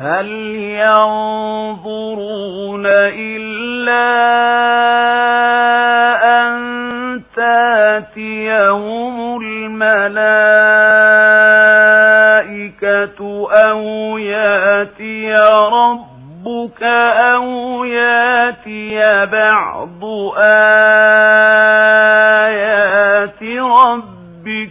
هل ينظرون إلا أن تاتيهم الملائكة أو يأتي ربك أو يأتي بعض آيات ربك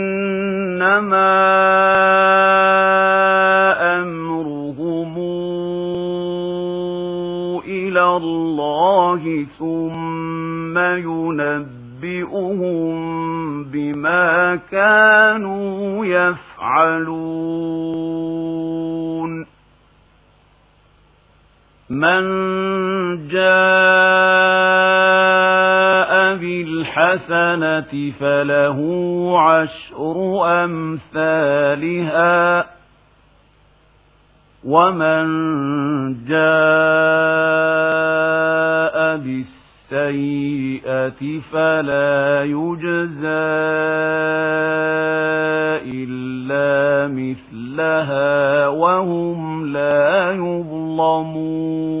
إنما أمرهم إلى الله ثم ينبئهم بما كانوا يفعلون من جاء بالحسنة فله عشر أمثالها ومن جاء بالسيئة فلا يجزى إلا مثلها وهم لا يظلمون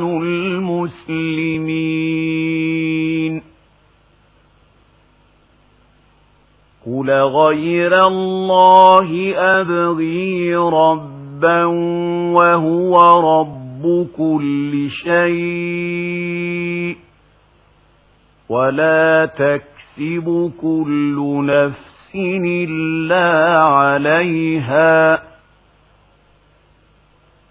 أول المسلمين. قل غير الله أبغي ربا وهو رب كل شيء ولا تكسب كل نفس إلا عليها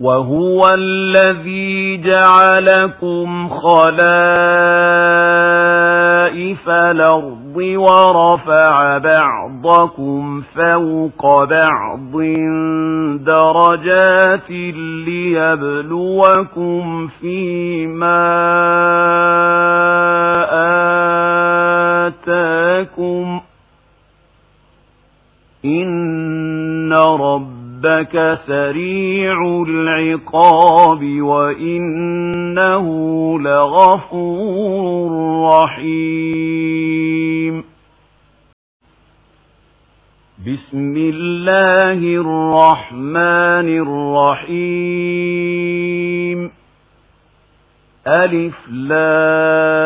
وهو الذي جعلكم خلائف الأرض ورفع بعضكم فوق بعض درجات ليبلوكم فيما آتاكم إن رب ربك سريع العقاب وإنه لغفور رحيم بسم الله الرحمن الرحيم ألف لام